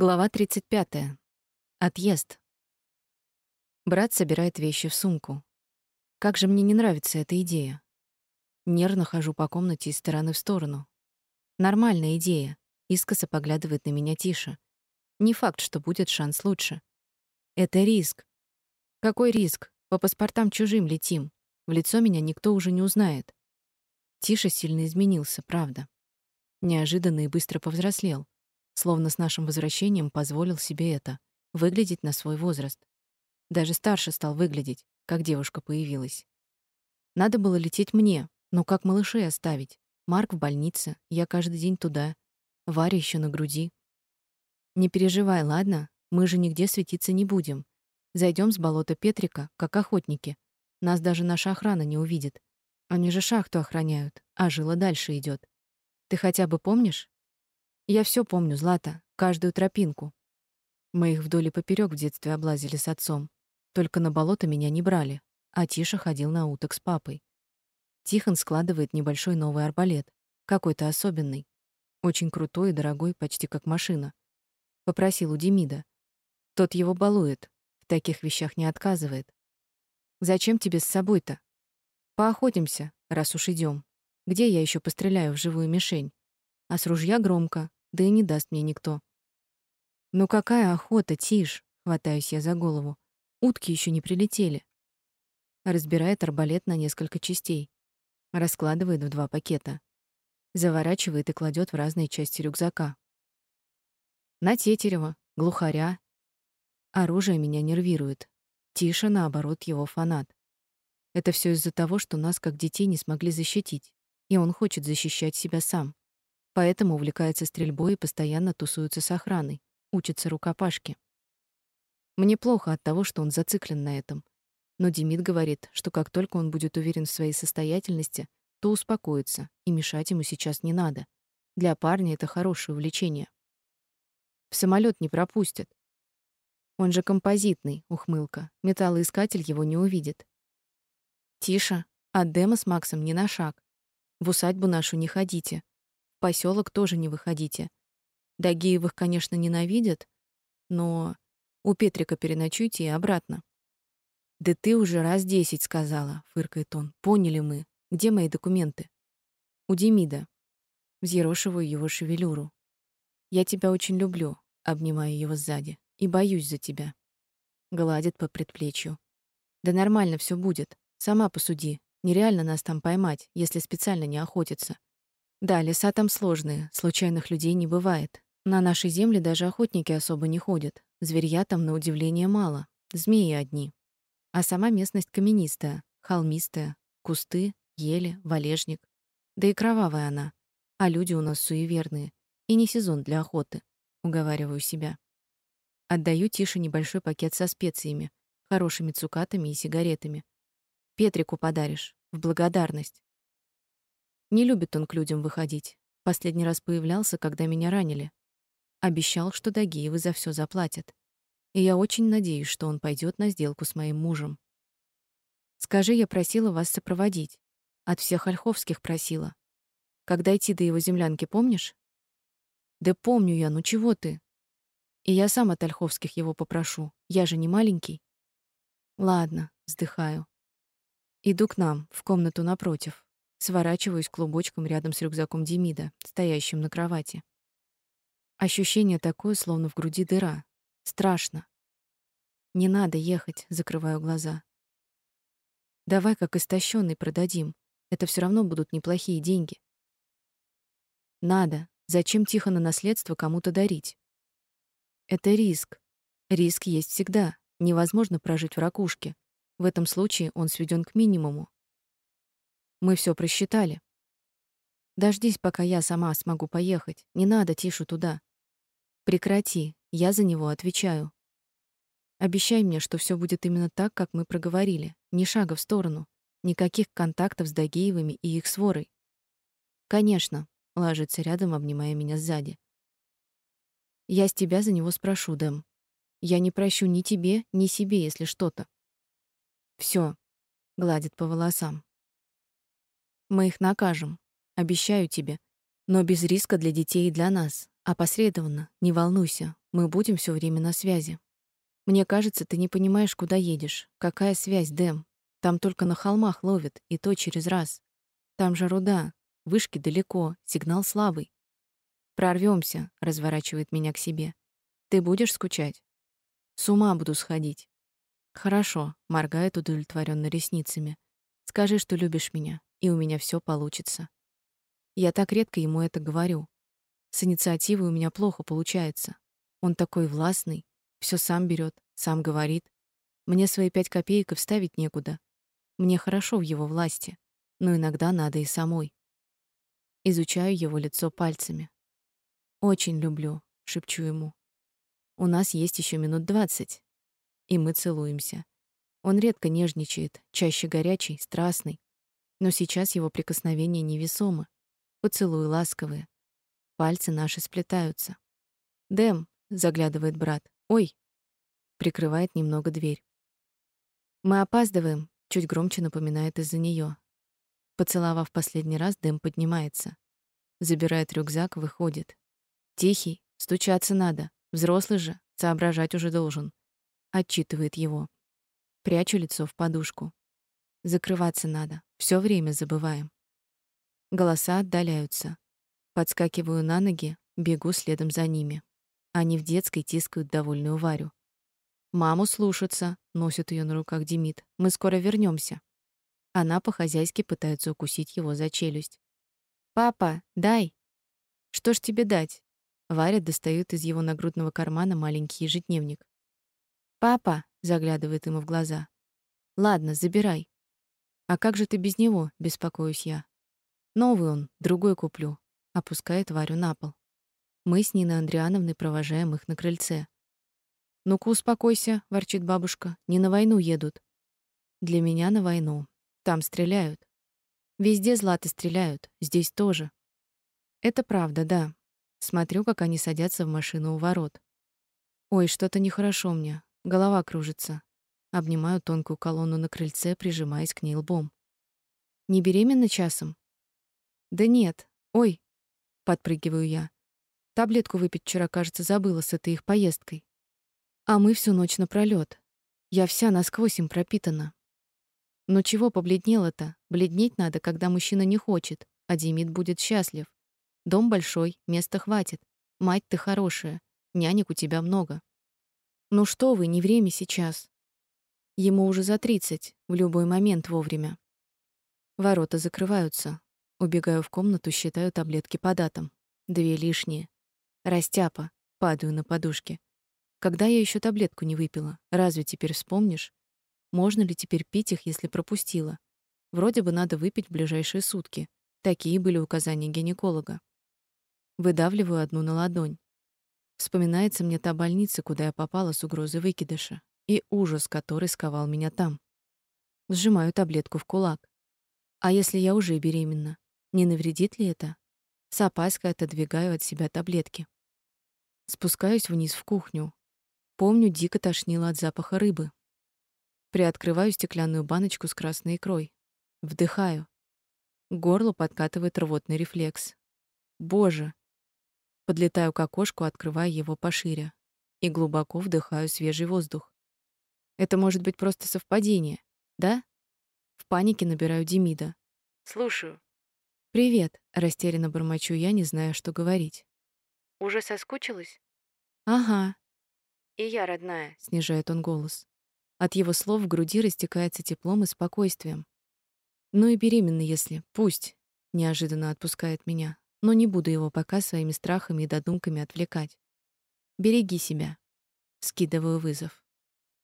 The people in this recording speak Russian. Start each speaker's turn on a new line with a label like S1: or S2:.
S1: Глава 35. Отъезд. Брат собирает вещи в сумку. Как же мне не нравится эта идея. Нервно хожу по комнате из стороны в сторону. Нормальная идея. Искоса поглядывает на меня Тиша. Не факт, что будет шанс лучше. Это риск. Какой риск? По паспортам чужим летим. В лицо меня никто уже не узнает. Тиша сильно изменился, правда. Неожиданно и быстро повзрослел словно с нашим возвращением позволил себе это выглядеть на свой возраст. Даже старше стал выглядеть, как девушка появилась. Надо было лететь мне, но как малышей оставить? Марк в больнице, я каждый день туда, Варя еще на груди. Не переживай, ладно? Мы же нигде светиться не будем. Зайдем с болота Петрика, как охотники. Нас даже наша охрана не увидит. Они же шахту охраняют, а жила дальше идет. Ты хотя бы помнишь, я все помню, Злата, каждую тропинку. Мы их вдоль и поперёк в детстве облазили с отцом. Только на болото меня не брали, а Тиша ходил на уток с папой. Тихон складывает небольшой новый арбалет, какой-то особенный, очень крутой и дорогой, почти как машина. Попросил у Демида. Тот его балует, в таких вещах не отказывает. Зачем тебе с собой-то? Поохотимся, раз уж идем. Где я еще постреляю в живую мишень? А с ружья громко, да и не даст мне никто. Ну какая охота, тишь, хватаюсь я за голову. Утки еще не прилетели. Разбирает арбалет на несколько частей, раскладывает в два пакета, заворачивает и кладет в разные части рюкзака. На тетерева, глухаря. Оружие меня нервирует. Тише, наоборот, его фанат. Это все из-за того, что нас, как детей, не смогли защитить, и он хочет защищать себя сам. Поэтому увлекается стрельбой и постоянно тусуется с охраной, учится рукопашке. Мне плохо от того, что он зациклен на этом. Но Демид говорит, что как только он будет уверен в своей состоятельности, то успокоится, и мешать ему сейчас не надо. Для парня это хорошее увлечение. В самолет не пропустят. Он же композитный, ухмылка. Металлоискатель его не увидит. Тише, от Дема с Максом не на шаг. В усадьбу нашу не ходите поселок тоже не выходите. Дагиевых, конечно, ненавидят, но у Петрика переночуйте и обратно. Да ты уже раз десять сказала, фыркает он. Поняли мы. Где мои документы? У Демида. Взъерошиваю его шевелюру. Я тебя очень люблю, обнимаю его сзади, и боюсь за тебя. Гладит по предплечью. Да нормально все будет. Сама посуди. Нереально нас там поймать, если специально не охотиться. Да, леса там сложные, случайных людей не бывает. На нашей земле даже охотники особо не ходят. Зверья там, на удивление, мало. Змеи одни. А сама местность каменистая, холмистая. Кусты, ели, валежник. Да и кровавая она. А люди у нас суеверные. И не сезон для охоты. Уговариваю себя. Отдаю Тише небольшой пакет со специями, хорошими цукатами и сигаретами. Петрику подаришь, в благодарность. Не любит он к людям выходить. Последний раз появлялся, когда меня ранили. Обещал, что Дагиевы за все заплатят. И я очень надеюсь, что он пойдет на сделку с моим мужем. Скажи, я просила вас сопроводить. От всех ольховских просила. Когда идти до его землянки, помнишь? Да помню я, ну чего ты? И я сам от ольховских его попрошу. Я же не маленький. Ладно, вздыхаю. Иду к нам, в комнату напротив. Сворачиваюсь клубочком рядом с рюкзаком Демида, стоящим на кровати. Ощущение такое, словно в груди дыра. Страшно. Не надо ехать, закрываю глаза. Давай как истощенный продадим. Это все равно будут неплохие деньги. Надо. Зачем тихо на наследство кому-то дарить? Это риск. Риск есть всегда. Невозможно прожить в ракушке. В этом случае он сведен к минимуму. Мы все просчитали. Дождись, пока я сама смогу поехать. Не надо Тишу туда. Прекрати, я за него отвечаю. Обещай мне, что все будет именно так, как мы проговорили. Ни шага в сторону, никаких контактов с Дагиевыми и их сворой. Конечно, ложится рядом, обнимая меня сзади. Я с тебя за него спрошу, Дэм. Я не прощу ни тебе, ни себе, если что-то. Все, гладит по волосам. Мы их накажем, обещаю тебе, но без риска для детей и для нас. Опосредованно, не волнуйся. мы будем все время на связи. Мне кажется, ты не понимаешь, куда едешь. Какая связь, Дэм? Там только на холмах ловят, и то через раз. Там же руда, вышки далеко, сигнал слабый. Прорвемся, разворачивает меня к себе. Ты будешь скучать? С ума буду сходить. Хорошо, моргает удовлетворенно ресницами. Скажи, что любишь меня, и у меня все получится. Я так редко ему это говорю. С инициативой у меня плохо получается. Он такой властный, все сам берет, сам говорит. Мне свои пять копеек вставить некуда. Мне хорошо в его власти, но иногда надо и самой. Изучаю его лицо пальцами. Очень люблю, шепчу ему. У нас есть еще минут двадцать, и мы целуемся. Он редко нежничает, чаще горячий, страстный, но сейчас его прикосновения невесомы, поцелуи ласковые. Пальцы наши сплетаются. "Дэм", заглядывает брат. "Ой". Прикрывает немного дверь. Мы опаздываем, чуть громче напоминает из-за нее. Поцеловав последний раз, Дэм поднимается. Забирает рюкзак, выходит. Тихий, стучаться надо. Взрослый же, соображать уже должен. Отчитывает его. Прячу лицо в подушку. Закрываться надо. Все время забываем. Голоса отдаляются. Подскакиваю на ноги, бегу следом за ними. Они в детской тискают довольную Варю. Маму слушаться, носит ее на руках Демид. Мы скоро вернемся. Она по-хозяйски пытается укусить его за челюсть. Папа, дай. Что ж тебе дать? Варя достает из его нагрудного кармана маленький ежедневник. Папа, заглядывает ему в глаза. Ладно, забирай. А как же ты без него? беспокоюсь я. Новый он, другой куплю. Опускает Варю на пол. Мы с Ниной Андриановной провожаем их на крыльце. «Ну-ка, успокойся», — ворчит бабушка. «Не на войну едут». «Для меня на войну. Там стреляют. Везде златы стреляют, здесь тоже». «Это правда, да. Смотрю, как они садятся в машину у ворот. Ой, что-то нехорошо мне. Голова кружится. Обнимаю тонкую колонну на крыльце, прижимаясь к ней лбом. Не беременна часом? Да нет. Ой, подпрыгиваю я. Таблетку выпить вчера, кажется, забыла с этой их поездкой. А мы всю ночь напролёт. Я вся насквозь им пропитана. Но чего побледнела-то? Бледнеть надо, когда мужчина не хочет, а Демид будет счастлив. Дом большой, места хватит. Мать ты хорошая, нянек у тебя много. Ну что вы, не время сейчас. Ему уже за тридцать, в любой момент вовремя. Ворота закрываются. Убегаю в комнату, считаю таблетки по датам. Две лишние. Растяпа. Падаю на подушке. Когда я еще таблетку не выпила? Разве теперь вспомнишь? Можно ли теперь пить их, если пропустила? Вроде бы надо выпить в ближайшие сутки. Такие были указания гинеколога. Выдавливаю одну на ладонь. Вспоминается мне та больница, куда я попала с угрозой выкидыша, и ужас, который сковал меня там. Сжимаю таблетку в кулак. А если я уже беременна? Не навредит ли это? С опаской отодвигаю от себя таблетки. Спускаюсь вниз в кухню, Помню, дико тошнило от запаха рыбы. Приоткрываю стеклянную баночку с красной икрой. Вдыхаю. К горлу подкатывает рвотный рефлекс. Боже! Подлетаю к окошку, открывая его пошире. И глубоко вдыхаю свежий воздух. Это может быть просто совпадение, да? В панике набираю Демида.
S2: «Слушаю».
S1: «Привет», — растерянно бормочу я, не зная, что говорить.
S2: «Уже соскучилась?»
S1: «Ага»,
S2: «И я, родная», —
S1: снижает он голос. От его слов в груди растекается теплом и спокойствием. «Ну и беременна, если. Пусть», — неожиданно отпускает меня. Но не буду его пока своими страхами и додумками отвлекать. «Береги себя». Скидываю вызов.